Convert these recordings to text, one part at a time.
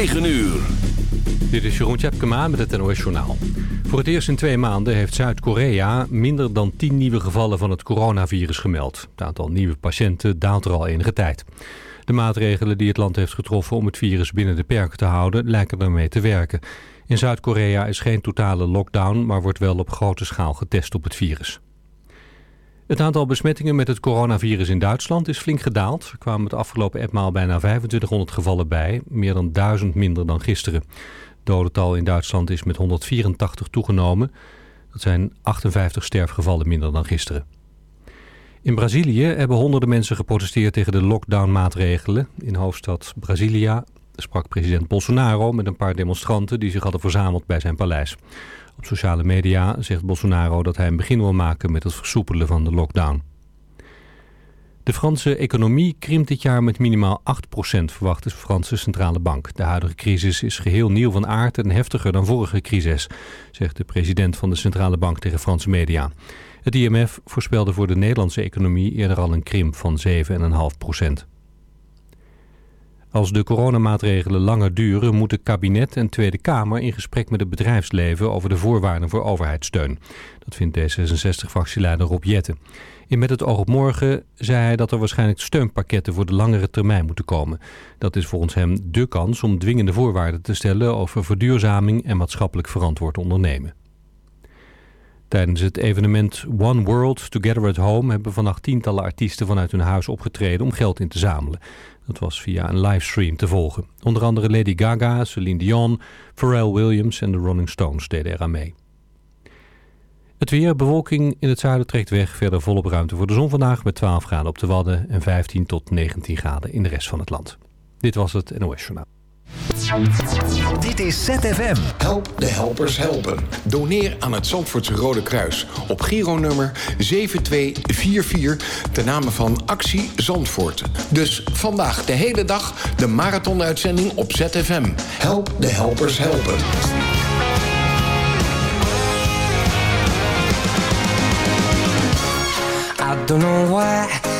9 uur. Dit is Jeroen Tjepkema met het NOS Journaal. Voor het eerst in twee maanden heeft Zuid-Korea minder dan 10 nieuwe gevallen van het coronavirus gemeld. Het aantal nieuwe patiënten daalt er al enige tijd. De maatregelen die het land heeft getroffen om het virus binnen de perken te houden lijken ermee te werken. In Zuid-Korea is geen totale lockdown, maar wordt wel op grote schaal getest op het virus. Het aantal besmettingen met het coronavirus in Duitsland is flink gedaald. Er kwamen het afgelopen etmaal bijna 2500 gevallen bij, meer dan 1000 minder dan gisteren. Het dodental in Duitsland is met 184 toegenomen. Dat zijn 58 sterfgevallen minder dan gisteren. In Brazilië hebben honderden mensen geprotesteerd tegen de lockdownmaatregelen. In hoofdstad Brasilia sprak president Bolsonaro met een paar demonstranten die zich hadden verzameld bij zijn paleis. Op sociale media zegt Bolsonaro dat hij een begin wil maken met het versoepelen van de lockdown. De Franse economie krimpt dit jaar met minimaal 8%, verwacht de Franse Centrale Bank. De huidige crisis is geheel nieuw van aard en heftiger dan vorige crisis, zegt de president van de Centrale Bank tegen Franse media. Het IMF voorspelde voor de Nederlandse economie eerder al een krimp van 7,5%. Als de coronamaatregelen langer duren, moeten kabinet en Tweede Kamer in gesprek met het bedrijfsleven over de voorwaarden voor overheidssteun. Dat vindt D66-fractieleider Rob Jetten. In Met het oog op morgen zei hij dat er waarschijnlijk steunpakketten voor de langere termijn moeten komen. Dat is volgens hem dé kans om dwingende voorwaarden te stellen over verduurzaming en maatschappelijk verantwoord ondernemen. Tijdens het evenement One World Together at Home hebben vannacht tientallen artiesten vanuit hun huis opgetreden om geld in te zamelen. Dat was via een livestream te volgen. Onder andere Lady Gaga, Celine Dion, Pharrell Williams en de Rolling Stones deden eraan mee. Het weer, bewolking in het zuiden trekt weg. Verder volop ruimte voor de zon vandaag met 12 graden op de Wadden en 15 tot 19 graden in de rest van het land. Dit was het NOS Journaal. Dit is ZFM. Help de helpers helpen. Doneer aan het Zandvoortse Rode Kruis op Giro-nummer 7244 ten name van Actie Zandvoort. Dus vandaag de hele dag de marathonuitzending op ZFM. Help de helpers helpen. I don't know why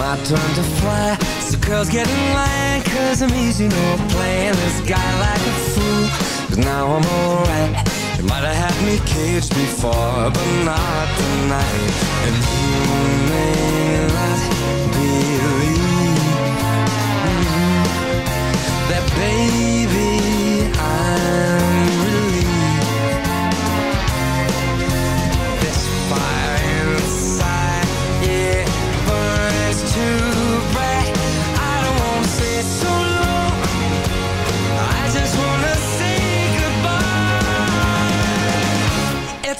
my turn to fly. So girls get in line Cause I'm easy, no playing this guy like a fool. Cause now I'm alright You might have had me caged before But not tonight. And you may not believe mm, That baby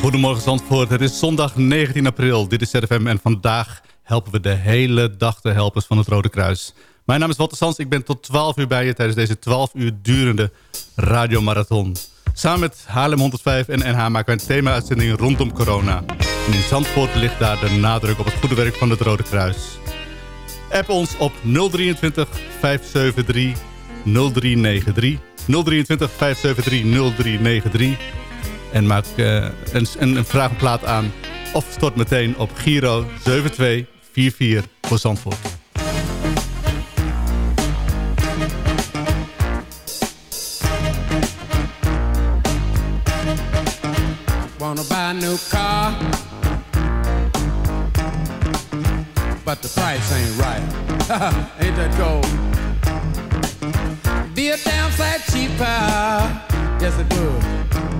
Goedemorgen Zandvoort, het is zondag 19 april. Dit is ZFM en vandaag helpen we de hele dag de helpers van het Rode Kruis. Mijn naam is Walter Sans, ik ben tot 12 uur bij je tijdens deze 12 uur durende radiomarathon. Samen met Haarlem 105 en NH maken wij een thema-uitzending rondom corona. In Zandvoort ligt daar de nadruk op het goede werk van het Rode Kruis. App ons op 023 573 0393. 023 573 0393 en maak uh, een, een, vraagplaat aan. Of stort meteen op Giro 7244 voor Zandvoort. Wanna buy a new car? But the price ain't right. Ain't that cold Be a damn sight cheaper. Yes it would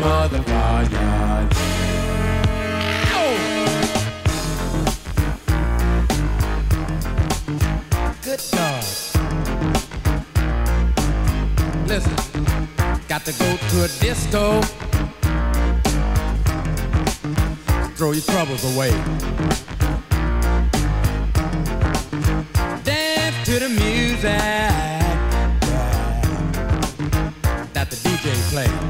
real motherfucker, yeah. Good God. Listen, got to go to a disco. Throw your troubles away. Dance to the music that the DJ play.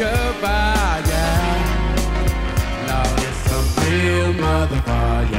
discover, yeah. Lord, it's a real motherfucker,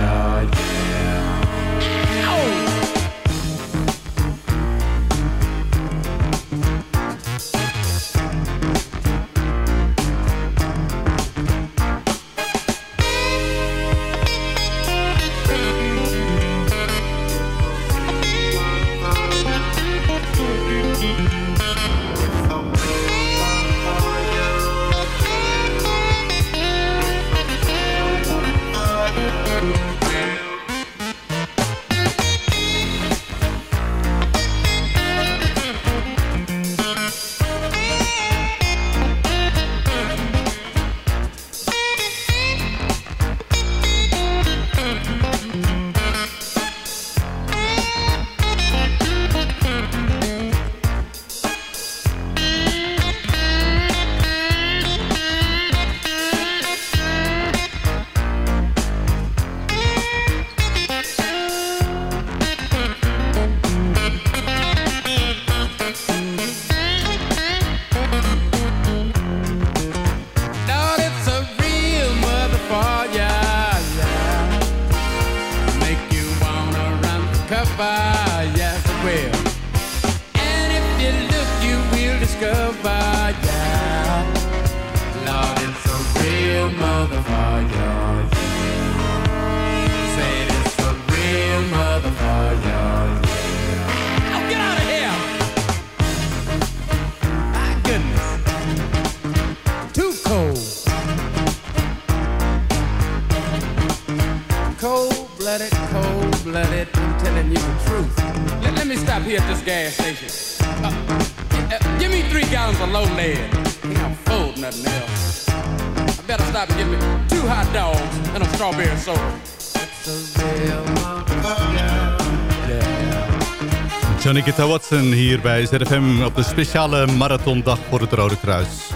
Guitar Watson hier bij ZFM op de speciale marathondag voor het Rode Kruis.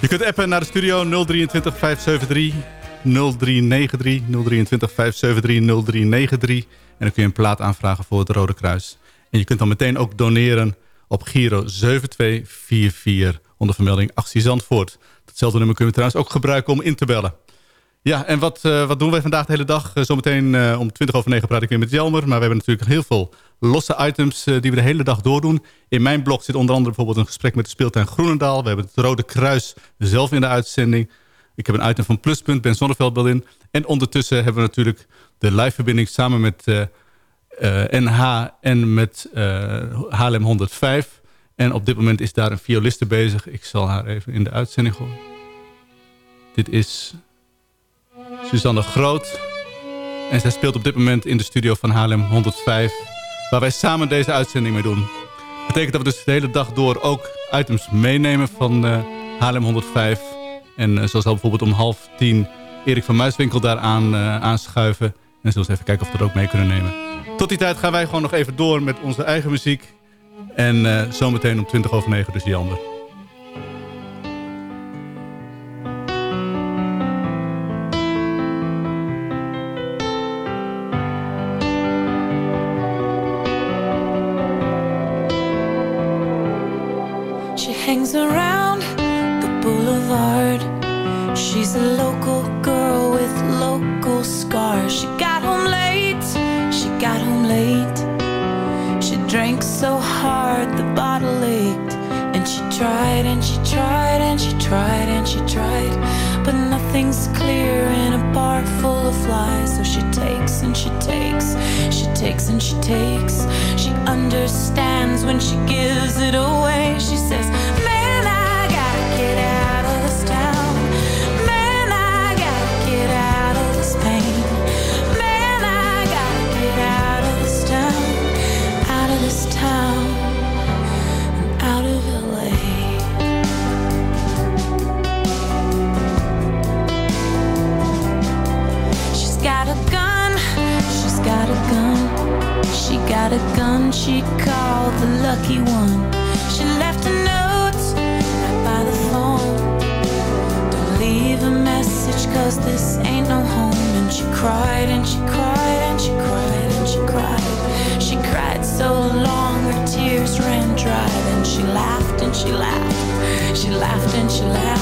Je kunt appen naar de studio 023 573 0393 023 573 0393 en dan kun je een plaat aanvragen voor het Rode Kruis. En je kunt dan meteen ook doneren op Giro 7244 onder vermelding Actie Zandvoort. Datzelfde nummer kun je trouwens ook gebruiken om in te bellen. Ja, en wat, uh, wat doen wij vandaag de hele dag? Uh, zometeen uh, om 20 over 9 praat ik weer met Jelmer. Maar we hebben natuurlijk heel veel losse items die we de hele dag doordoen. In mijn blog zit onder andere bijvoorbeeld een gesprek met de speeltuin Groenendaal. We hebben het Rode Kruis zelf in de uitzending. Ik heb een item van Pluspunt, Ben Zonneveld wel in. En ondertussen hebben we natuurlijk de liveverbinding samen met NH en met HLM 105. En op dit moment is daar een violiste bezig. Ik zal haar even in de uitzending gooien. Dit is Suzanne Groot. En zij speelt op dit moment in de studio van Haarlem 105. Waar wij samen deze uitzending mee doen. Dat betekent dat we dus de hele dag door ook items meenemen van uh, Haarlem 105. En uh, zoals al bijvoorbeeld om half tien Erik van Muiswinkel daar uh, aanschuiven. En we even kijken of we dat ook mee kunnen nemen. Tot die tijd gaan wij gewoon nog even door met onze eigen muziek. En zometeen om 20 over 9 dus Jander. hangs special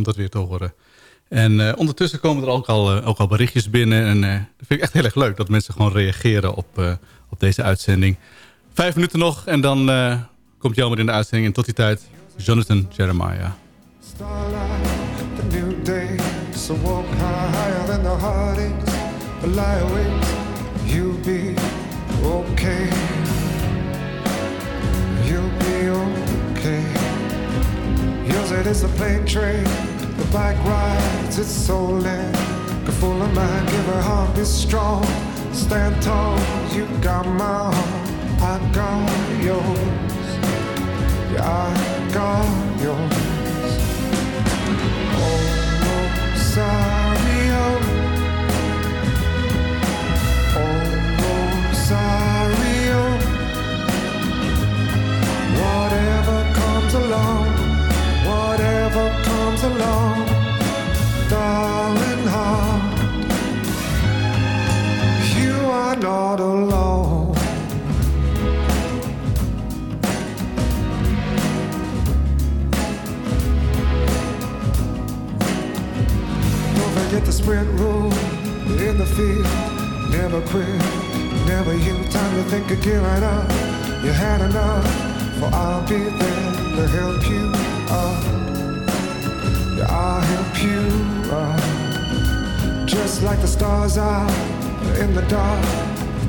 om dat weer te horen. En uh, ondertussen komen er ook al, uh, ook al berichtjes binnen. En uh, dat vind ik echt heel erg leuk dat mensen gewoon reageren op, op deze uitzending. Vijf minuten nog en dan komt Jelmer in de uitzending. En tot die tijd, Jonathan Jeremiah. You'll be okay. Is a. The bike rides its soul in. Get full of mind, give her heart, be strong. Stand tall, you got my heart, I got yours. Yeah, I got yours. Oh, oh sorry, not alone. Don't forget the sprint rule in the field. Never quit, never you. Time to think of giving up. You had enough, for I'll be there to help you up. Yeah, I'll help you up. Just like the stars are in the dark,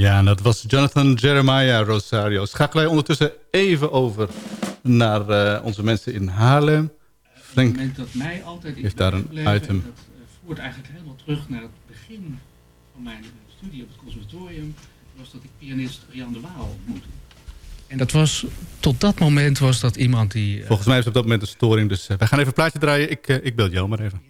Ja, en dat was Jonathan Jeremiah Rosario. Schakelen wij ondertussen even over naar eh, onze mensen in Haarlem. Frank Het moment dat mij altijd heeft daar een item. Dat eh, voert eigenlijk helemaal terug naar het begin van mijn eh, studie op het conservatorium. Was dat ik pianist Jan de Waal ontmoette. En dat was, tot dat moment was dat iemand die... Volgens mij is op dat moment een storing, dus wij gaan even een plaatje draaien. Ik, ik beeld jou maar even.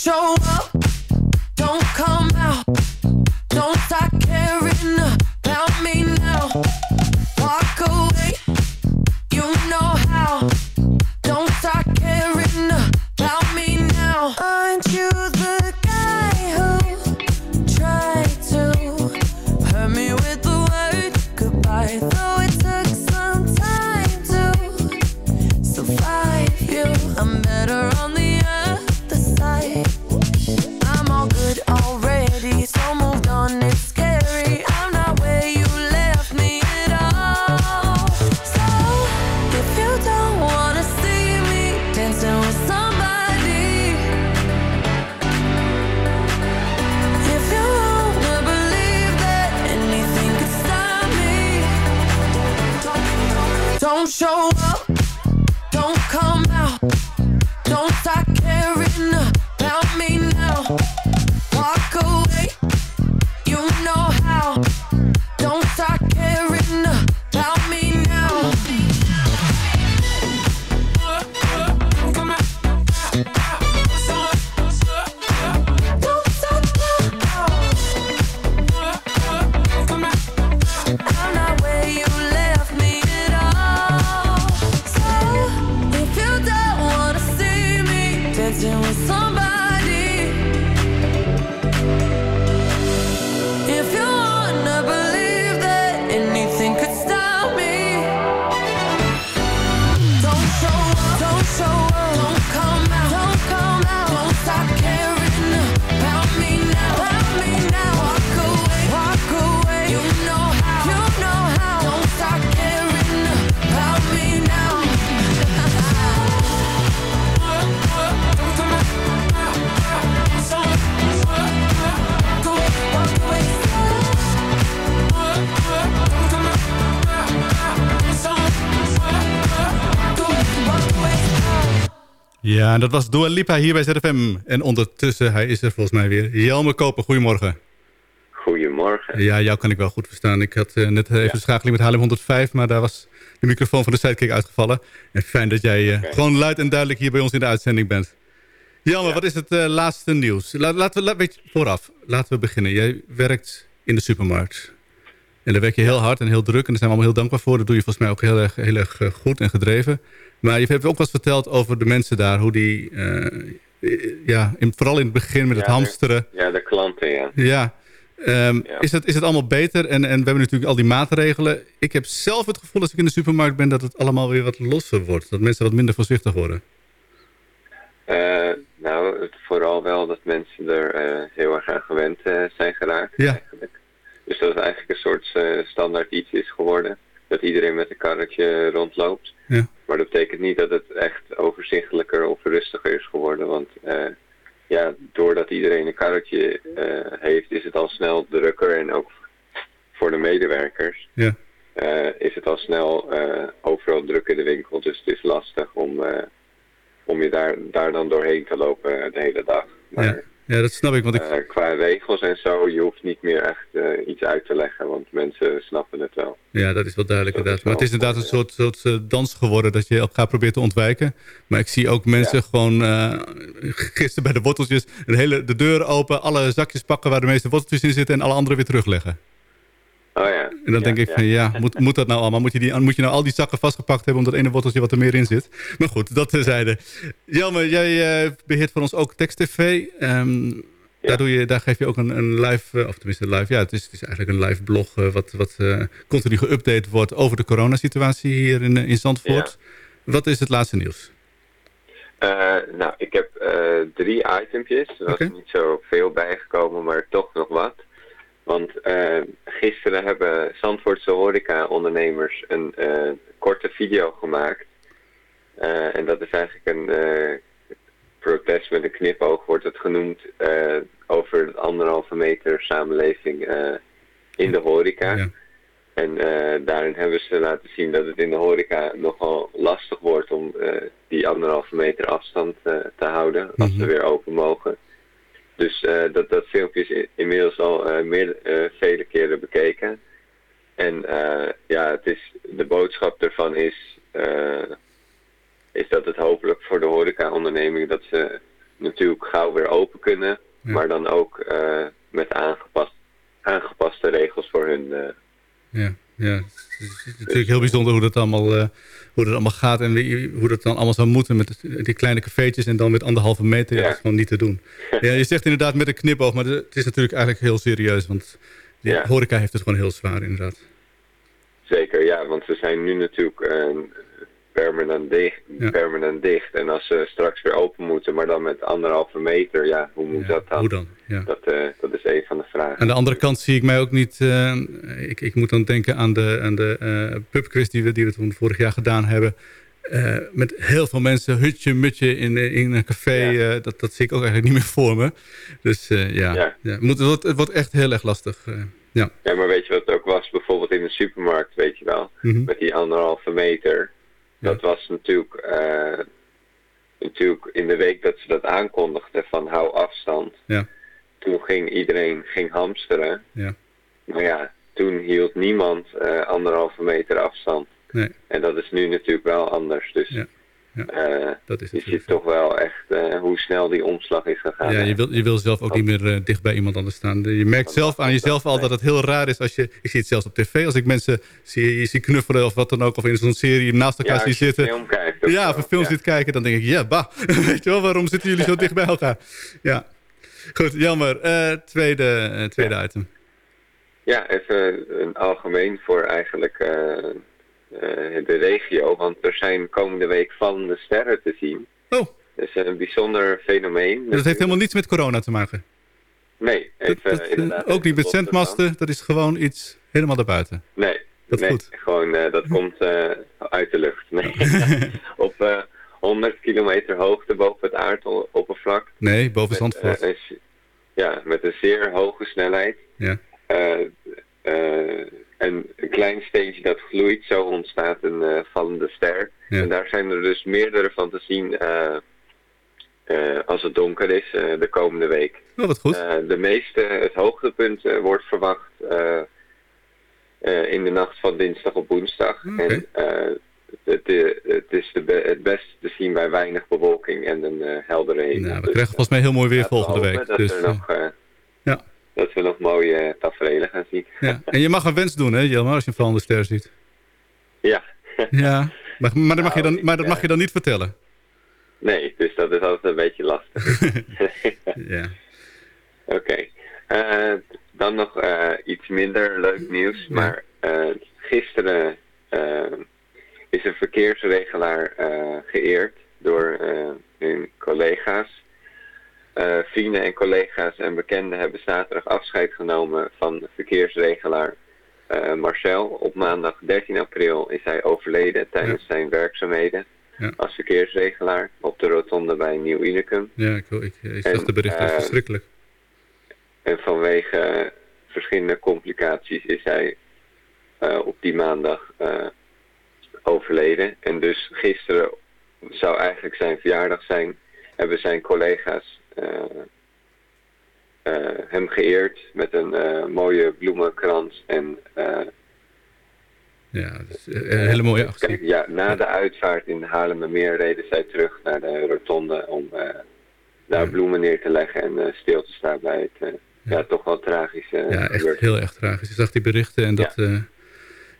Show Ja, en dat was Dua Lipa hier bij ZFM. En ondertussen, hij is er volgens mij weer. Jelme Koper, goedemorgen. Goedemorgen. Ja, jou kan ik wel goed verstaan. Ik had eh, net even de schakeling met Haarlem 105, maar daar was de microfoon van de sidekick uitgevallen. En fijn dat jij eh, gewoon luid en duidelijk hier bij ons in de uitzending bent. Jelme, wat is het eh, laatste nieuws? La- laten we, la- weet je, vooraf, laten we beginnen. Jij werkt in de supermarkt. En daar werk je heel hard en heel druk. En daar zijn we allemaal heel dankbaar voor. Dat doe je volgens mij ook heel erg, heel erg eh, goed en gedreven. Maar je hebt ook wat verteld over de mensen daar. Hoe die, eh, ja, in, vooral in het begin met het de- hamsteren. Ja, de klanten, ja. Ja. Ehm, Is, het, is het allemaal beter? En, en we hebben natuurlijk al die maatregelen. Ik heb zelf het gevoel als ik in de supermarkt ben... dat het allemaal weer wat losser wordt. Dat mensen wat minder voorzichtig worden. Eh, nou, vooral wel dat mensen er heel erg aan gewend zijn geraakt. Ja. Dus dat het eigenlijk een soort eh, standaard iets is geworden. Dat iedereen met een karretje rondloopt. Ja. Maar dat betekent niet dat het echt overzichtelijker of rustiger is geworden. Want eh, ja, doordat iedereen een karretje eh, heeft, is het al snel drukker. En ook voor de medewerkers Ja. is het al snel overal druk in de winkel. Dus het is lastig om, om je daar, daar dan doorheen te lopen de hele dag. Ja. Ja, dat snap ik. Want ik Eh, qua regels en zo, je hoeft niet meer echt eh, iets uit te leggen, want mensen snappen het wel. ja, dat is wel duidelijk inderdaad. Maar het is inderdaad een soort, soort eh, dans geworden... dat je elkaar probeert te ontwijken. Maar ik zie ook mensen gewoon... gisteren bij de worteltjes... De, hele, de deur open, alle zakjes pakken... waar de meeste worteltjes in zitten... en alle andere weer terugleggen. Oh ja. En dan denk ik van ja, moet, moet dat nou allemaal? Moet je, die, moet je nou al die zakken vastgepakt hebben... om dat ene worteltje wat er meer in zit? Maar goed, dat terzijde. Jelme, jij eh, beheert voor ons ook tekst-tv. Ehm, daar, doe je, daar geef je ook een, een live, eh, of tenminste live... ja, het is, het is eigenlijk een live blog... eh, wat, wat continu geüpdate wordt over de coronasituatie hier in, in Zandvoort. Wat is het laatste nieuws? Nou, ik heb drie itempjes. Er was niet zo veel bijgekomen, maar toch nog wat. Want eh, gisteren hebben Zandvoortse horeca-ondernemers een eh, korte video gemaakt. Eh, en dat is eigenlijk een protest met een knipoog, wordt het genoemd, over het anderhalve meter samenleving in de horeca. En daarin hebben ze laten zien dat het in de horeca nogal lastig wordt om die anderhalve meter afstand te houden als we weer open mogen. Dus eh, dat, dat filmpje is inmiddels al eh, meer, eh, vele keren bekeken. En ja, het is, de boodschap ervan is, is dat het hopelijk voor de horeca-onderneming dat ze natuurlijk gauw weer open kunnen. Maar dan ook met aangepast, aangepaste regels voor hun Ja, ja. Het is natuurlijk heel bijzonder hoe dat allemaal, eh, hoe dat allemaal gaat... en wie- hoe dat dan allemaal zou moeten met die kleine cafeetjes... en dan met anderhalve meter. Ja. Dat is gewoon niet te doen. Ja, je zegt inderdaad met een knipoog... maar het is natuurlijk eigenlijk heel serieus... want die Ja. horeca heeft het gewoon heel zwaar inderdaad. Zeker, ja, want ze zijn nu natuurlijk eh, permanent, dicht, Ja. permanent dicht. En als ze straks weer open moeten, maar dan met anderhalve meter, ja, hoe moet dat dan? Hoe dan? Ja. Dat, eh, dat is een van de vragen. Aan de andere kant zie ik mij ook niet... eh, ik, ik moet dan denken aan de, aan de eh, pubquiz die we, die we toen vorig jaar gedaan hebben... Met heel veel mensen, hutje, mutje in, in een café. dat, dat zie ik ook eigenlijk niet meer voor me. Dus ja. Moet, het, wordt, het wordt echt heel erg lastig. ja. Ja, maar weet je wat het ook was? Bijvoorbeeld in de supermarkt, weet je wel, Mhm. met die anderhalve meter. Dat was natuurlijk, eh, natuurlijk in de week dat ze dat aankondigden van hou afstand. Ja. Toen ging iedereen ging hamsteren. Ja. Maar ja, toen hield niemand eh, anderhalve meter afstand. Nee. En dat is nu natuurlijk wel anders. Dus Ja. Eh, dat is je ziet toch wel echt eh, hoe snel die omslag is gegaan. Ja, je wil, je wil zelf ook niet meer eh, dicht bij iemand anders staan. Je merkt zelf aan jezelf al dat het heel raar is als je... Ik zie het zelfs op tv, als ik mensen zie, je zie knuffelen of wat dan ook... of in zo'n serie naast elkaar Ja, zie zitten. film kijkt of ja, of een film ja. zit kijken, dan denk ik... Ja, bah, weet je wel, waarom zitten jullie zo dicht bij elkaar? Ja, goed, jammer. Tweede tweede item. Ja, even een algemeen voor eigenlijk de regio. Want er zijn komende week vallende sterren te zien. Oh. Dat is een bijzonder fenomeen. Dat heeft helemaal niets met corona te maken. Nee, Dat, eh, inderdaad. ook niet met zendmasten, dat is gewoon iets helemaal daarbuiten. Nee, Dat is nee goed. gewoon eh, dat komt eh, uit de lucht. Nee. Op eh 100 kilometer hoogte boven het aardoppervlak. Nee, boven Zandvoort. eh, ja, met een zeer hoge snelheid. Ja. Eh, eh, en een klein steentje dat gloeit, zo ontstaat een eh, vallende ster. Ja. En daar zijn er dus meerdere van te zien eh, eh, als het donker is de komende week. Oh, wat goed. De meeste, het hoogtepunt wordt verwacht in de nacht van dinsdag op woensdag. En het, het is de be- het best te zien bij weinig bewolking en een eh, heldere hemel. Nou, we Dus, krijgen volgens mij heel mooi weer volgende week. Dat, Dus, er nog, ja. Dat we nog mooie tafereelen gaan zien. ja. En je mag een wens doen, hè, Jelmer, als je een vallende ster ziet. Ja. Ja, maar, maar, dat, mag je Nou, dan, maar dat mag je dan niet vertellen. Nee, dus dat is altijd een beetje lastig. Ja. Oké. Eh, dan nog eh, iets minder leuk nieuws. Maar eh, gisteren eh, is een verkeersregelaar eh, geëerd door eh, hun collega's. Eh, vrienden en collega's en bekenden hebben zaterdag afscheid genomen van verkeersregelaar eh, Marcel. Op maandag 13 april is hij overleden tijdens zijn werkzaamheden Ja. als verkeersregelaar op de rotonde bij Nieuw Unicum. Ja, ik, ik, ik zag de berichten, eh, verschrikkelijk. En vanwege verschillende complicaties is hij op die maandag overleden. En dus gisteren zou eigenlijk zijn verjaardag zijn. Hebben zijn collega's hem geëerd met een eh, mooie bloemenkrans. En eh, Ja, een hele mooie actie. kijk, ja, na de uitvaart in Haarlemmermeer reden zij terug naar de rotonde om eh, daar bloemen neer te leggen en eh, stil te staan bij het eh, ja. toch wel tragische Ja, echt heel erg tragisch. Je zag die berichten en dat... Ja,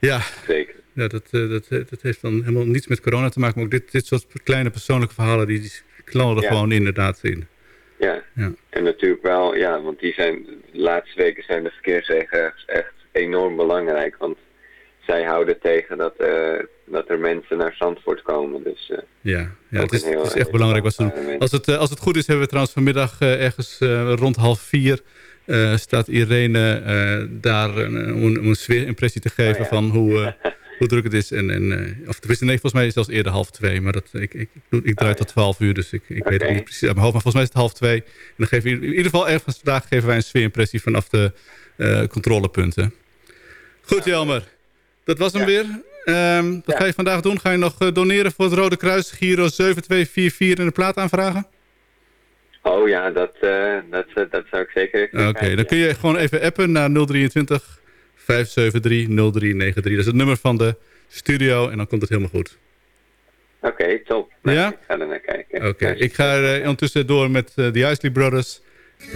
ja, Zeker. ja dat, eh, dat, eh, dat heeft dan helemaal niets met corona te maken. Maar ook dit, dit soort kleine persoonlijke verhalen, die, die knallen er gewoon inderdaad in. Ja. Ja. en natuurlijk wel, ja, want die zijn, de laatste weken zijn de verkeersregels echt enorm belangrijk. Want zij houden tegen dat, eh, dat er mensen naar Zandvoort komen. Dus eh, Ja, ja het, is, heel- het is echt heel belangrijk wat ze doen. Als het, eh, als het goed is, hebben we trouwens vanmiddag eh, ergens eh, rond half vier... eh, staat Irene eh, daar een, om een, een sfeerimpressie te geven Oh ja. van hoe, eh, hoe druk het is. En, en, eh, of tenminste, nee, volgens mij is het zelfs eerder half twee. Maar dat, ik, ik, ik, ik draai tot twaalf uur, dus ik, ik weet het niet precies uit mijn hoofd. Maar volgens mij is het half twee. En dan geven we in ieder geval ergens vandaag geven wij een sfeerimpressie vanaf de eh, controlepunten. Goed, Jelmer. Dat was hem Ja. weer. Ehm, wat Ja. ga je vandaag doen? Ga je nog eh, doneren voor het Rode Kruis? Giro 7244 in de plaat aanvragen? oh ja, dat, dat, dat zou ik zeker Oké, dan kun je gewoon even appen naar 023 573 0393. Dat is het nummer van de studio en dan komt het helemaal goed. Oké, top. Nou, Ja? Ik ga er naar kijken. Oké, ik ga er eh, ondertussen door met eh, de Isley Brothers.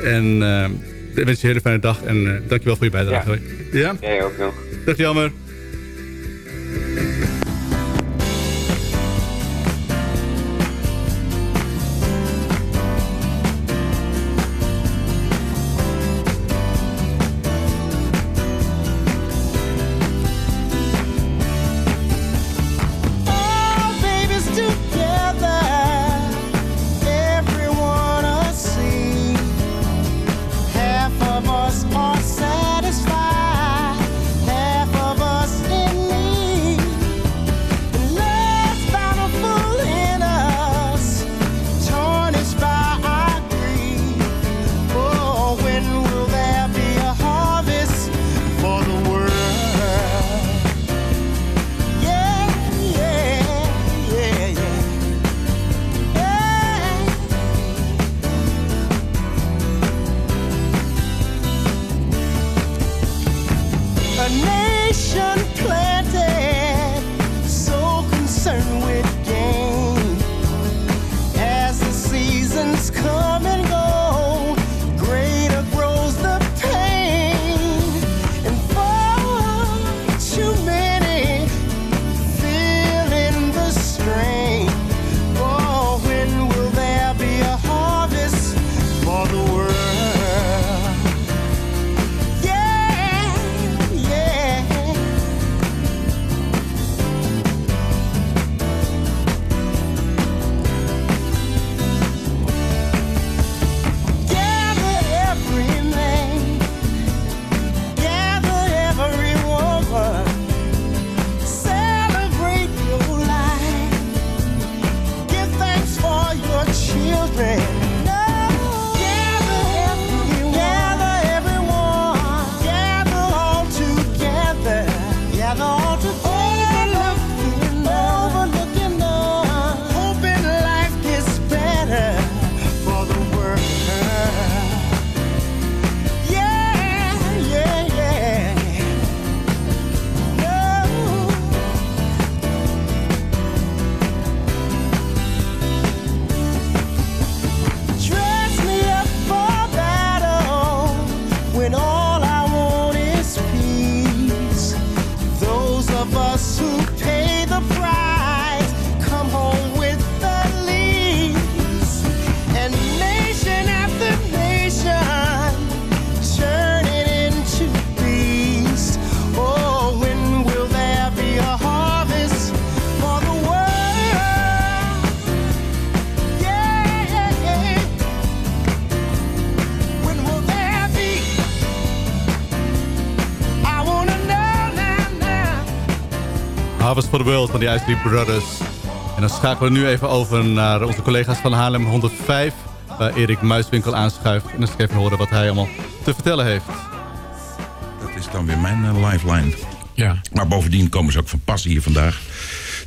En eh, ik wens je een hele fijne dag en dankjewel voor je bijdrage. Ja? Jij ook nog. Dag jammer. For the World van de Ice Brothers. En dan schakelen we nu even over naar onze collega's van Haarlem 105... waar Erik Muiswinkel aanschuift. En dan eens even horen wat hij allemaal te vertellen heeft. Dat is dan weer mijn uh, lifeline. Ja. Maar bovendien komen ze ook van pas hier vandaag.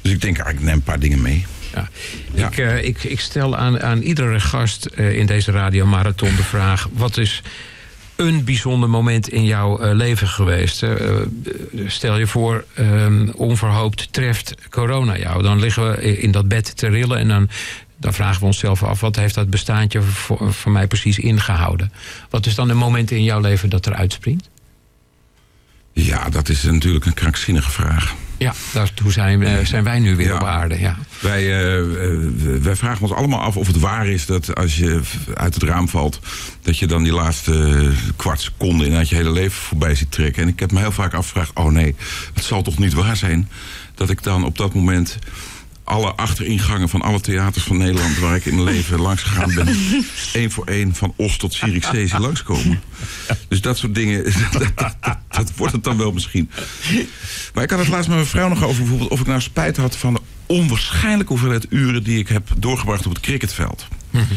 Dus ik denk, ik neem een paar dingen mee. Ja. Ja. Ik, uh, ik, ik, stel aan, aan iedere gast uh, in deze radiomarathon de vraag... wat is een bijzonder moment in jouw uh, leven geweest? stel je voor, um, onverhoopt treft corona jou. Dan liggen we in dat bed te rillen en dan... Dan vragen we onszelf af, wat heeft dat bestaandje voor, voor mij precies ingehouden? Wat is dan een moment in jouw leven dat er uitspringt? Ja, dat is natuurlijk een krankzinnige vraag. Ja, daar, hoe zijn, uh, zijn wij nu weer ja, op aarde? Ja. Wij, uh, wij vragen ons allemaal af of het waar is dat als je uit het raam valt... dat je dan die laatste kwart seconde inderdaad je hele leven voorbij ziet trekken. En ik heb me heel vaak afgevraagd, oh nee, het zal toch niet waar zijn... dat ik dan op dat moment alle achteringangen van alle theaters van Nederland... waar ik in mijn leven langs gegaan ben... één voor één van Os tot Zierikzee zien langskomen. Dus dat soort dingen, dat, dat, dat, dat, wordt het dan wel misschien. Maar ik had het laatst met mijn vrouw nog over... bijvoorbeeld of ik nou spijt had van de onwaarschijnlijke hoeveelheid uren... die ik heb doorgebracht op het cricketveld. -hmm.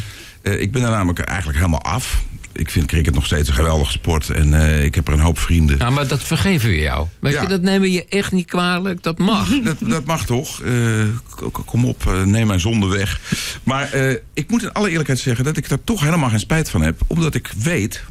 uh, ik ben daar namelijk eigenlijk helemaal af ik vind cricket nog steeds een geweldige sport. En uh, ik heb er een hoop vrienden. Ja, maar dat vergeven we jou. Weet ja. je, dat nemen we je echt niet kwalijk. Dat mag. Dat, dat mag toch. Uh, kom op, uh, neem mijn zonde weg. Maar ik moet in alle eerlijkheid zeggen... dat ik daar toch helemaal geen spijt van heb. Omdat ik weet...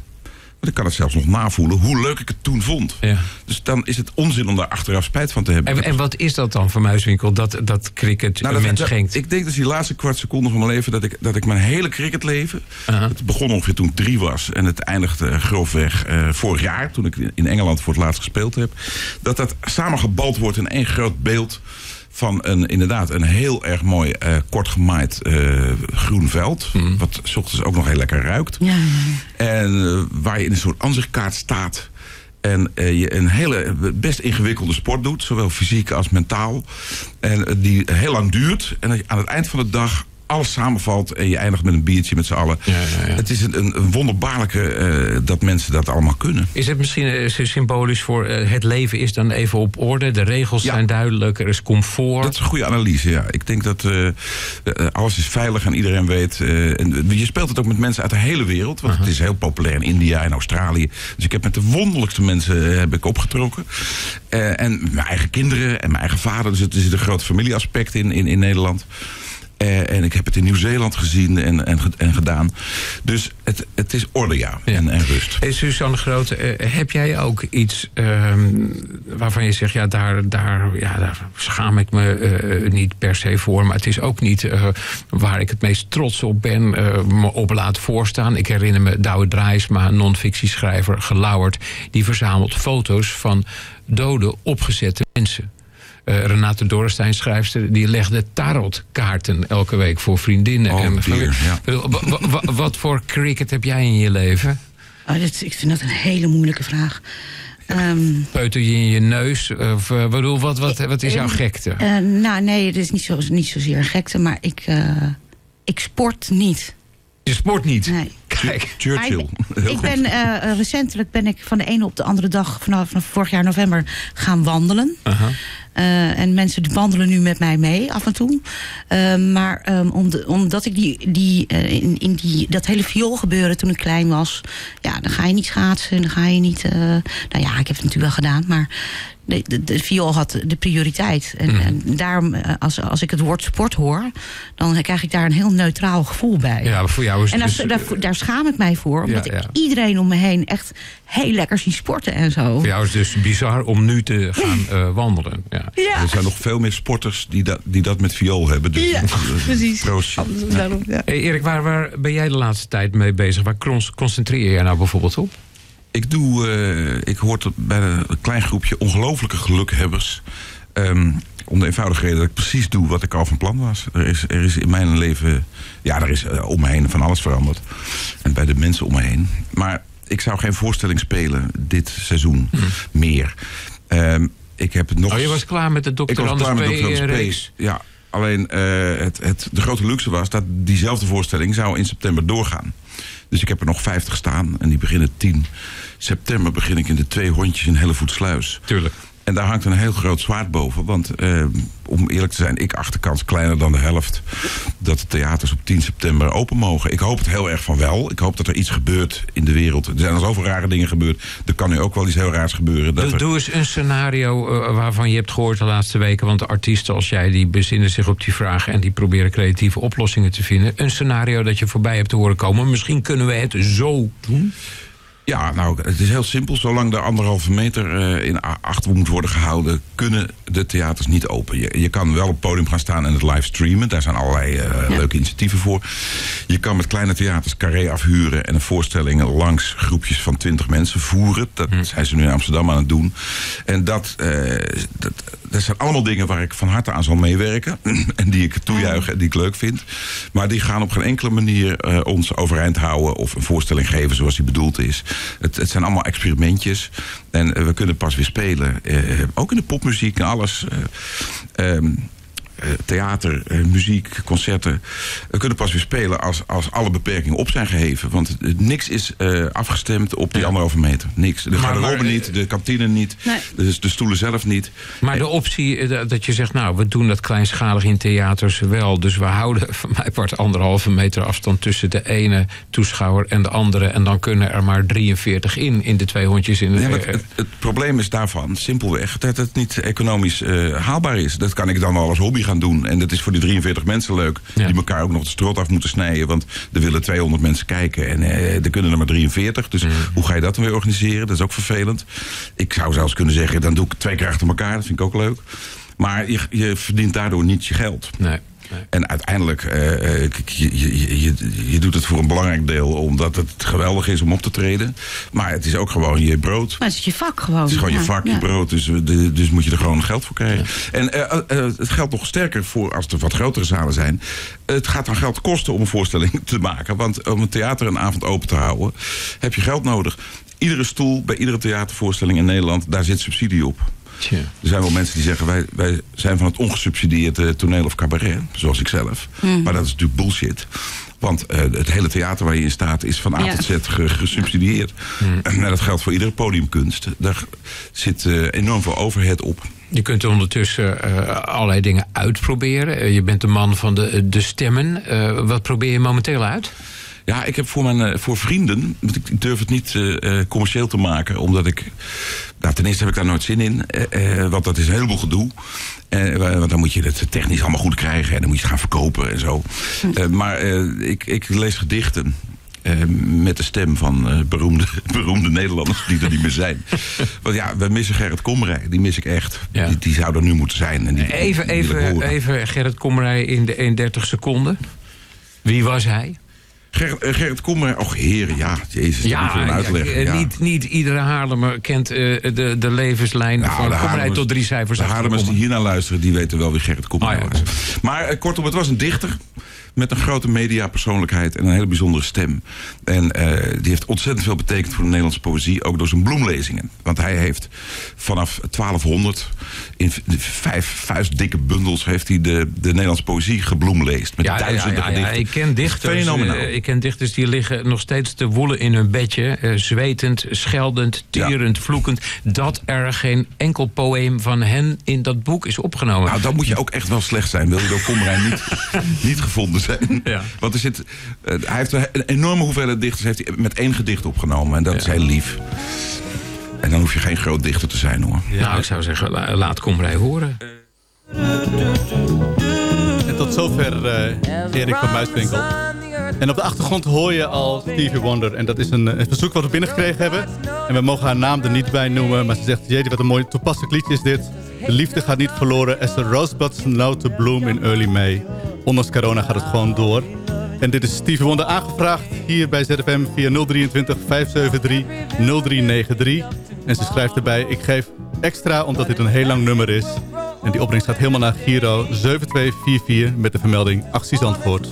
Ik kan het zelfs nog navoelen hoe leuk ik het toen vond. Ja. Dus dan is het onzin om daar achteraf spijt van te hebben. En, en wat is dat dan voor Muiswinkel, dat, dat cricket nou, een mens schenkt? Ik denk dat die laatste kwart seconde van mijn leven... dat ik, dat ik mijn hele cricketleven... Uh -huh. Het begon ongeveer toen ik drie was... en het eindigde grofweg uh, vorig jaar... toen ik in Engeland voor het laatst gespeeld heb... dat dat samengebald wordt in één groot beeld van een, inderdaad een heel erg mooi uh, kort gemaaid uh, groen veld. Mm. Wat 's ochtends ook nog heel lekker ruikt. Ja. En uh, waar je in een soort ansichtkaart staat. En je een hele best ingewikkelde sport doet. Zowel fysiek als mentaal. En die heel lang duurt. En aan het eind van de dag alles samenvalt en je eindigt met een biertje met z'n allen. Ja, ja, ja. Het is een, een wonderbaarlijke uh, dat mensen dat allemaal kunnen. Is het misschien uh, symbolisch voor uh, het leven is dan even op orde? De regels zijn duidelijk, er is comfort. Dat is een goede analyse, ja. Ik denk dat alles is veilig en iedereen weet. en je speelt het ook met mensen uit de hele wereld. Want -huh. het is heel populair in India en Australië. Dus ik heb met de wonderlijkste mensen heb ik opgetrokken. en mijn eigen kinderen en mijn eigen vader. Dus het is een groot familieaspect in, in, in Nederland. Uh, en ik heb het in Nieuw-Zeeland gezien en, en, en, gedaan. Dus het, het is orde, ja. ja. En, en, rust. Hey, Suzanne Grote, uh, heb jij ook iets uh, waarvan je zegt... ja, daar, daar, ja, daar schaam ik me uh, niet per se voor... maar het is ook niet waar ik het meest trots op ben... me op laat voorstaan. Ik herinner me Douwe Draaisma, non-fictieschrijver, gelauwerd... die verzamelt foto's van dode, opgezette mensen... Uh, Renate Dorrestein, schrijfster, die legde tarotkaarten elke week voor vriendinnen. Oh, en dear, ja. Wat voor cricket heb jij in je leven? Oh, dit, ik vind dat een hele moeilijke vraag. Um, Peuter je in je neus? Of, uh, bedoel, wat, wat, wat is jouw gekte? Uh, nou, nee, het is niet, zo, niet zozeer een gekte, maar ik, uh, ik sport niet. Je sport niet? Nee. Kijk. Churchill. Ik, ik ben, uh, recentelijk ben ik van de ene op de andere dag... vanaf, vanaf vorig jaar november gaan wandelen. Uh -huh. Uh, en mensen wandelen nu met mij mee af en toe. Uh, maar de, omdat ik die, die, uh, in, in die, dat hele vioolgebeuren toen ik klein was... ja, dan ga je niet schaatsen, dan ga je niet... nou ja, ik heb het natuurlijk wel gedaan, maar... De, de, de viool had de prioriteit. En, mm. en daarom, als, als ik het woord sport hoor... dan krijg ik daar een heel neutraal gevoel bij. Ja, voor jou is en dus, daar, daar, daar schaam ik mij voor. Omdat ja, ja. ik iedereen om me heen echt heel lekker zie sporten en zo. Voor jou is het dus bizar om nu te gaan uh, wandelen. Ja. Ja. Er zijn nog veel meer sporters die, dat die dat met viool hebben. Dus ja, precies. Daarom, ja. Hey Erik, waar, waar ben jij de laatste tijd mee bezig? Waar concentreer jij nou bijvoorbeeld op? Ik doe, uh, ik hoor bij een klein groepje ongelofelijke gelukhebbers. Um, om de eenvoudige reden dat ik precies doe wat ik al van plan was. Er is, er is in mijn leven, ja, er is uh, om me heen van alles veranderd. En bij de mensen om me heen. Maar ik zou geen voorstelling spelen dit seizoen Hm. meer. Um, ik heb nog... Oh, je was klaar met de Dr. Was Anders klaar met P. Dr. Anders P. reeks. Ja, alleen uh, het, het, de grote luxe was dat diezelfde voorstelling zou in september doorgaan. Dus ik heb er nog 50 staan en die beginnen 10 september begin ik in de twee hondjes in Hellevoetsluis. Tuurlijk. En daar hangt een heel groot zwaard boven. Want eh, om eerlijk te zijn, ik acht de kans kleiner dan de helft... dat de theaters op 10 september open mogen. Ik hoop het heel erg van wel. Ik hoop dat er iets gebeurt in de wereld. Er zijn al zoveel rare dingen gebeurd. Er kan nu ook wel iets heel raars gebeuren. Dat Doe, er- doe eens een scenario eh, waarvan je hebt gehoord de laatste weken. Want de artiesten als jij, die bezinnen zich op die vragen... en die proberen creatieve oplossingen te vinden. Een scenario dat je voorbij hebt te horen komen. Misschien kunnen we het zo doen. Ja, nou, het is heel simpel. Zolang de anderhalve meter eh, in a- acht moet worden gehouden... kunnen de theaters niet open. Je, je kan wel op het podium gaan staan en het live streamen. Daar zijn allerlei eh, leuke initiatieven voor. Je kan met kleine theaters carré afhuren... en een voorstelling langs groepjes van twintig mensen voeren. Dat zijn ze nu in Amsterdam aan het doen. En dat, eh, dat, dat zijn allemaal dingen waar ik van harte aan zal meewerken. en die ik toejuich en die ik leuk vind. Maar die gaan op geen enkele manier eh, ons overeind houden... of een voorstelling geven zoals die bedoeld is. Het, het zijn allemaal experimentjes. En eh, we kunnen pas weer spelen. eh, ook in de popmuziek en alles. eh, ehm, eh, theater, eh, muziek, concerten. We kunnen pas weer spelen als, als alle beperkingen op zijn geheven. Want eh, niks is eh, afgestemd op die anderhalve meter. Niks. De garderobe niet, de kantine niet, de, de stoelen zelf niet. Maar de optie eh, dat- je zegt, nou, we doen dat kleinschalig in theaters wel. Dus we houden van mij part anderhalve meter afstand tussen de ene toeschouwer en de andere. En dan kunnen er maar 43 in, in de twee hondjes in de... Ja, maar het, het, het probleem is daarvan simpelweg dat het niet economisch eh, haalbaar is. Dat kan ik dan wel als hobby gaan doen. En dat is voor die 43 mensen leuk. Die elkaar ook nog de strot af moeten snijden. Want er willen 200 mensen kijken. En eh, er kunnen er maar 43. Dus hoe ga je dat dan weer organiseren? Dat is ook vervelend. Ik zou zelfs kunnen zeggen, dan doe ik twee keer achter elkaar. Dat vind ik ook leuk. Maar je, je verdient daardoor niet je geld. Nee. En uiteindelijk, kijk, je, je, je, je doet het voor een belangrijk deel omdat het geweldig is om op te treden. Maar het is ook gewoon je brood. Maar het is je vak gewoon. Het is gewoon je vak, ja. je brood, dus, de- dus moet je er gewoon geld voor krijgen. En eh, het geldt nog sterker voor als er wat grotere zalen zijn. Het gaat dan geld kosten om een voorstelling te maken. Want om een theater een avond open te houden, heb je geld nodig. Iedere stoel bij iedere theatervoorstelling in Nederland, daar zit subsidie op. Er zijn wel mensen die zeggen, wij, wij zijn van het ongesubsidieerde toneel of cabaret, zoals ik zelf. Mhm. Maar dat is natuurlijk bullshit. Want eh, het hele theater waar je in staat is van A Ja. tot Z ge- gesubsidieerd. En dat geldt voor iedere podiumkunst. Daar zit eh, enorm veel overhead op. Je kunt ondertussen eh, allerlei dingen uitproberen. Je bent de man van de, de stemmen. Wat probeer je momenteel uit? Ja, ik heb voor, mijn, voor vrienden, want ik durf het niet commercieel te maken, omdat ik. Nou, ten eerste heb ik daar nooit zin in, eh, eh, want dat is een heleboel gedoe. Eh, want dan moet je het technisch allemaal goed krijgen en dan moet je het gaan verkopen en zo. Eh, maar eh, ik, ik lees gedichten. eh, met de stem van eh, beroemde, beroemde Nederlanders die er niet meer zijn. Want ja, we missen Gerrit Komrij. Die mis ik echt. Die, die zou er nu moeten zijn. En die, Even, die even, even Gerrit Komrij in de 31 seconden. Wie was hij? Gerrit, eh, Gerrit Komrij, och heren, ja, jezus, dat moet je dan uitleggen. eh, ja. Niet, niet iedere Haarlemmer kent eh, de, de levenslijn Nou, van de Komrij Haarlemmers- tot drie cijfers. De Haarlemmers die hiernaar luisteren, die weten wel wie Gerrit Komrij Ah, ja. was. Maar kortom, het was een dichter met een grote mediapersoonlijkheid en een hele bijzondere stem. En eh, die heeft ontzettend veel betekend voor de Nederlandse poëzie, ook door zijn bloemlezingen. Want hij heeft vanaf 1200 in vijf vuistdikke bundels heeft hij de, de Nederlandse poëzie gebloemleest. Met Ja, duizenden ja, ja, ik ken dichters. Fenomenaal. eh, ik ken dichters die liggen nog steeds te woelen in hun bedje. eh, zwetend, scheldend, tierend, vloekend. Dat er geen enkel poëem van hen in dat boek is opgenomen. Nou, dan moet je ook echt wel slecht zijn. Wil je door Komrij niet, niet gevonden zijn. Ja. Want er zit, eh, hij heeft een enorme hoeveelheid dichters heeft hij met één gedicht opgenomen. En dat is heel lief. En dan hoef je geen groot dichter te zijn hoor. Nou, ik zou zeggen, la- laat Komrij horen. En tot zover eh, Erik van Muiswinkel. En op de achtergrond hoor je al Stevie Wonder. En dat is een, een verzoek wat we binnengekregen hebben. En we mogen haar naam er niet bij noemen. Maar ze zegt, jeetje wat een mooi toepasselijk liedje is dit. De liefde gaat niet verloren as the rosebuds know to bloom in early May. Ondanks corona gaat het gewoon door. En dit is Stevie Wonder aangevraagd hier bij ZFM via 023 573 0393. En ze schrijft erbij, ik geef extra omdat dit een heel lang nummer is. En die opbrengst gaat helemaal naar Giro 7244 met de vermelding Actie Zandvoort.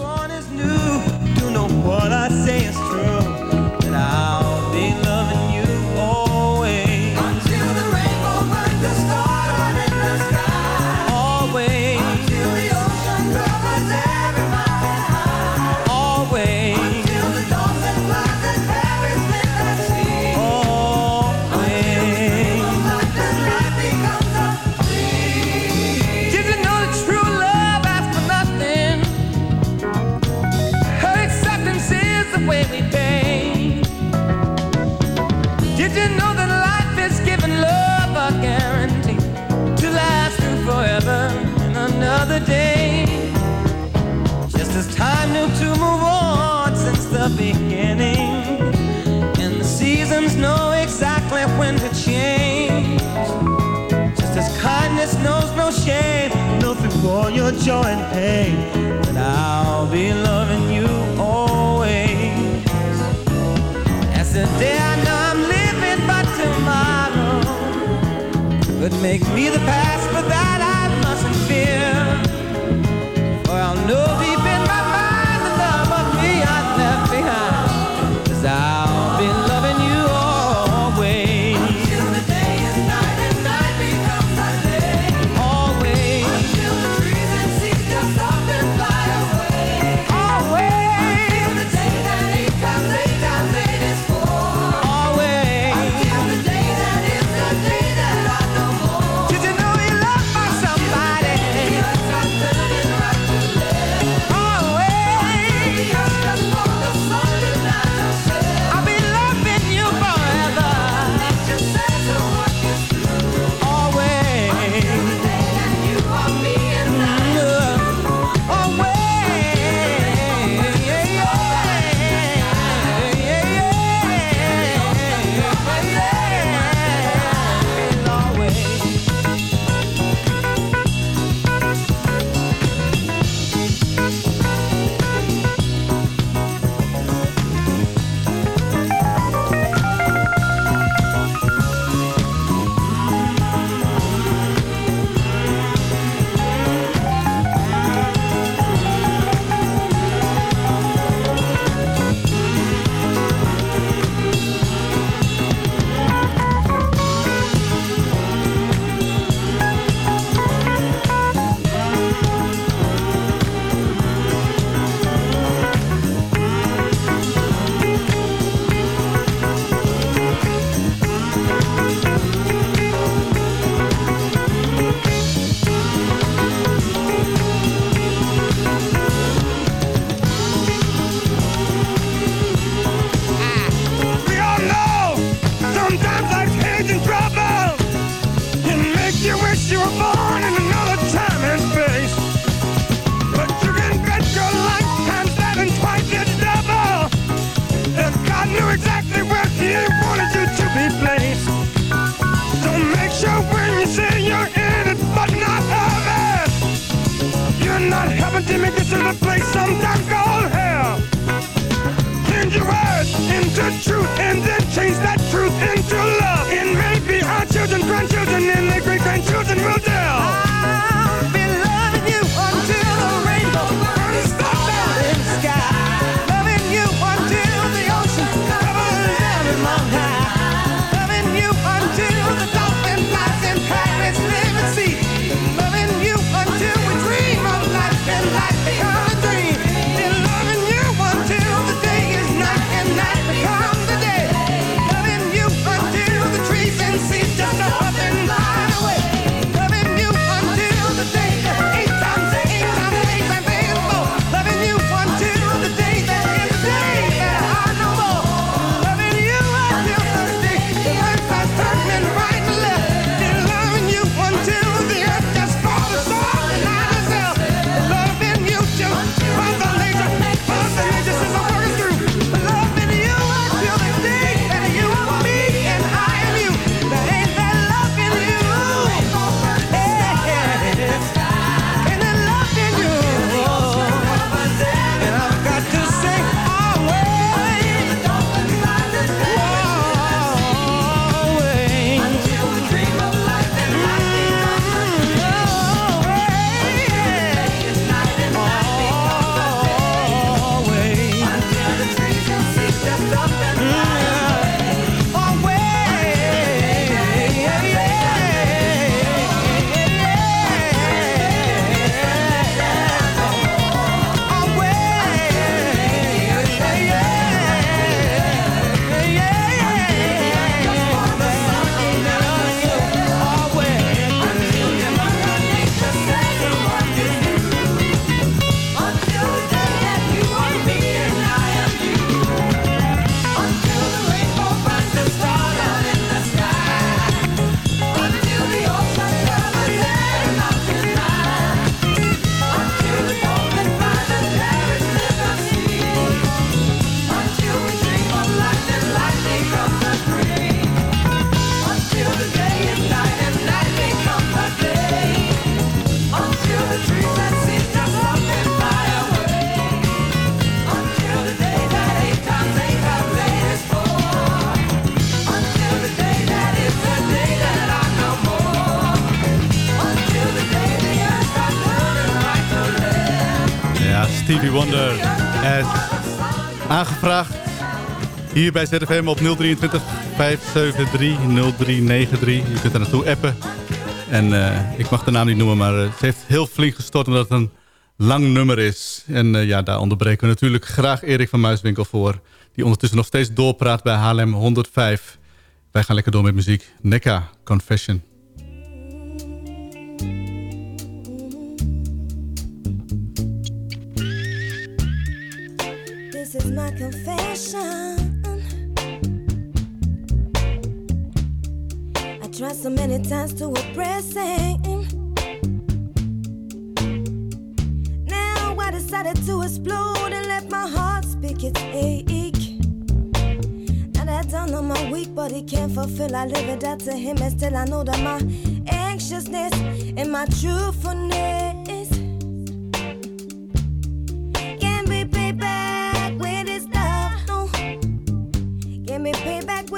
the beginning, and the seasons know exactly when to change. Just as kindness knows no shame, nothing for your joy and pain But I'll be loving you always. As the day I know I'm living, but tomorrow could make me the past Stevie Wonder. En aangevraagd hier bij ZFM op 023 573 0393. Je kunt er naartoe appen. En eh, ik mag de naam niet noemen, maar eh, ze heeft heel flink gestort omdat het een lang nummer is. En eh, ja, daar onderbreken we natuurlijk graag Erik van Muiswinkel voor. Die ondertussen nog steeds doorpraat bij HLM 105. Wij gaan lekker door met muziek. Nekka, Confession. My confession. I tried so many times to oppress him. Now I decided to explode and let my heart speak its ache. And I don't know my weak, he can't fulfill. I live it out to him, and still I know that my anxiousness and my truthfulness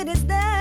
when it's there.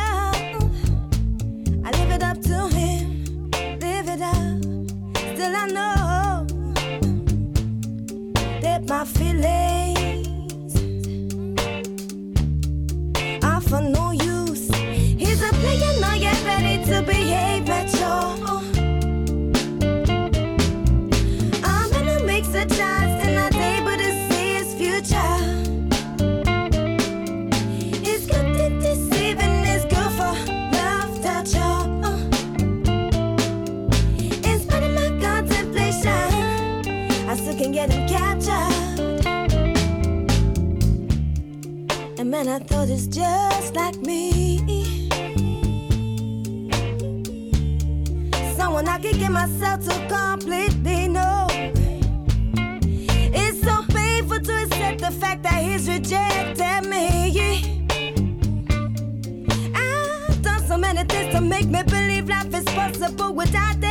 And I thought it's just like me. Someone I can get myself to completely know. It's so painful to accept the fact that he's rejected me. I've done so many things to make me believe life is possible without them.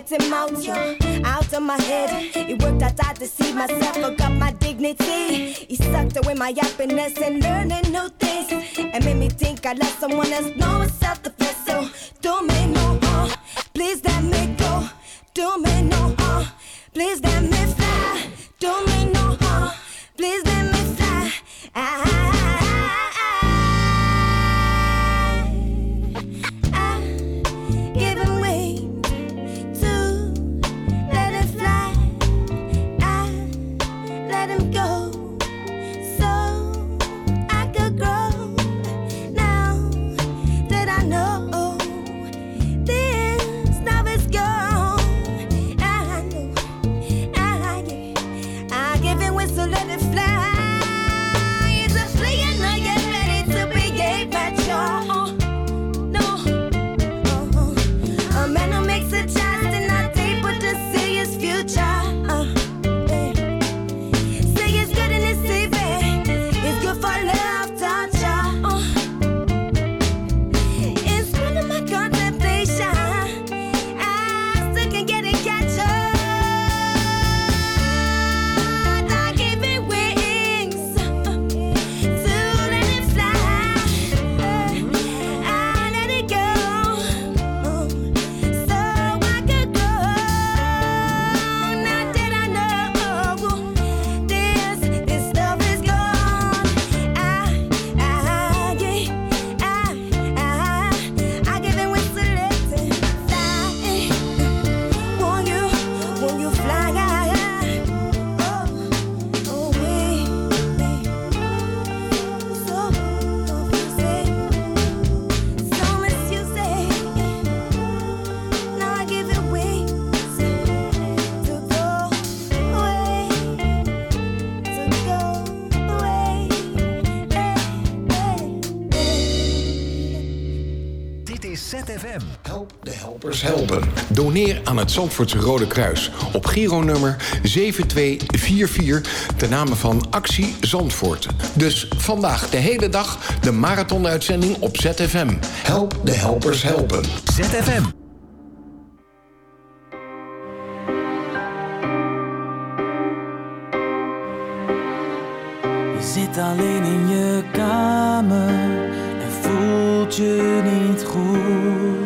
Get him out, out of my head. It worked out, I deceived myself, forgot my dignity. He sucked away my happiness and learning new things, and made me think I let someone else know it's self-defense. So do me no harm, please let me go. Do me no harm, please let me fly. Do me no harm, please let me fly. I, Doneer aan het Zandvoortse Rode Kruis op Giro-nummer 7244 ten name van Actie Zandvoort. Dus vandaag de hele dag de marathonuitzending op ZFM. Help de helpers helpen. ZFM. Je zit alleen in je kamer en voelt je niet goed.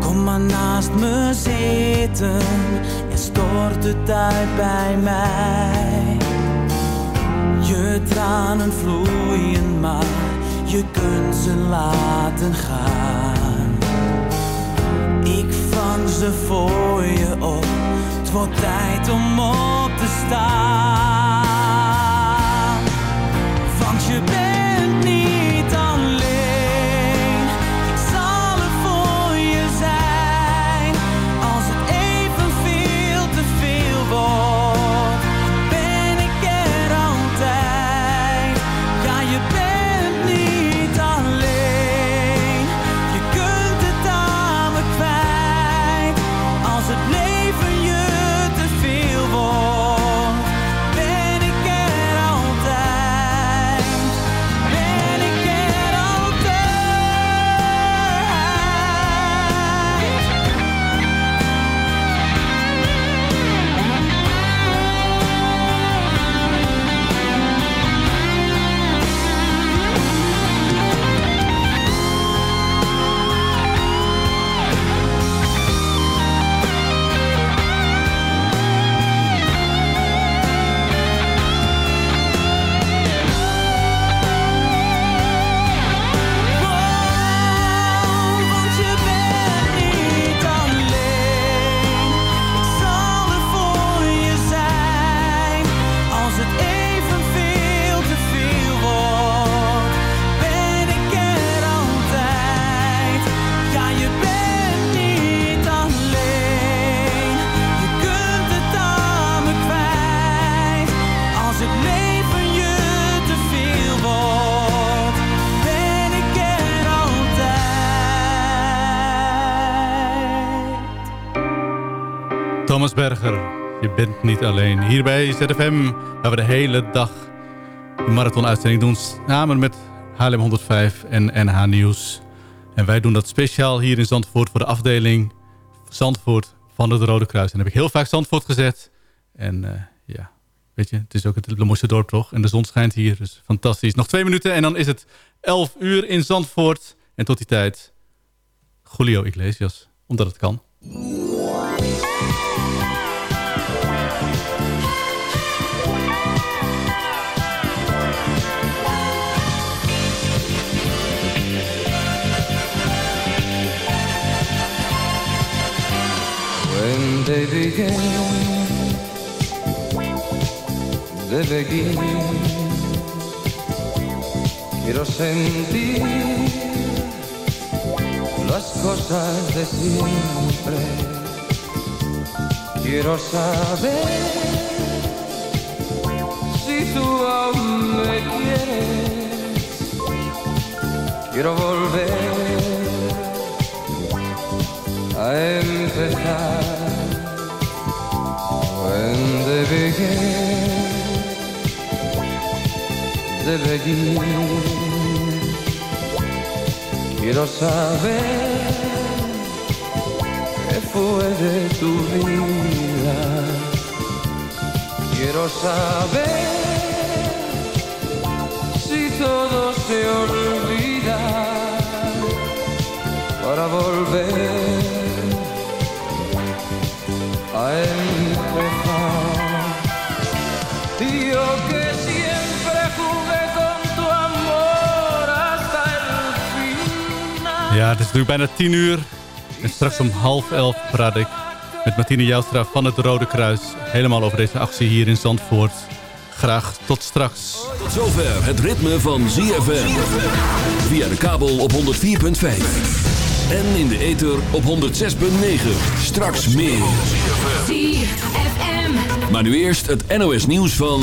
Kom maar naast me zitten en stort het uit bij mij. Je tranen vloeien, maar je kunt ze laten gaan. Ik vang ze voor je op, het wordt tijd om op te staan. Want je bent niet alleen. Hier bij ZFM, waar we de hele dag een marathon-uitzending doen... samen met HLM 105 en NH Nieuws. En wij doen dat speciaal hier in Zandvoort voor de afdeling Zandvoort van het Rode Kruis. En heb ik heel vaak Zandvoort gezet. En eh, ja, weet je, het is ook het mooiste dorp toch? En de zon schijnt hier, dus fantastisch. Nog twee minuten en dan is het 11 uur in Zandvoort. En tot die tijd, Julio Iglesias, omdat het kan. They begin. Quiero sentir las cosas de siempre. Quiero saber si tú aún me quieres. Quiero volver Quiero saber qué fue de tu vida. Quiero saber si todo se olvida para volver a empezar. Yo que Ja, het is nu bijna tien uur. En straks om half elf praat ik met Martine Joustra van het Rode Kruis. Helemaal over deze actie hier in Zandvoort. Graag tot straks. Tot zover het ritme van ZFM. Via de kabel op 104.5. En in de ether op 106.9. Straks meer. ZFM. Maar nu eerst het NOS nieuws van...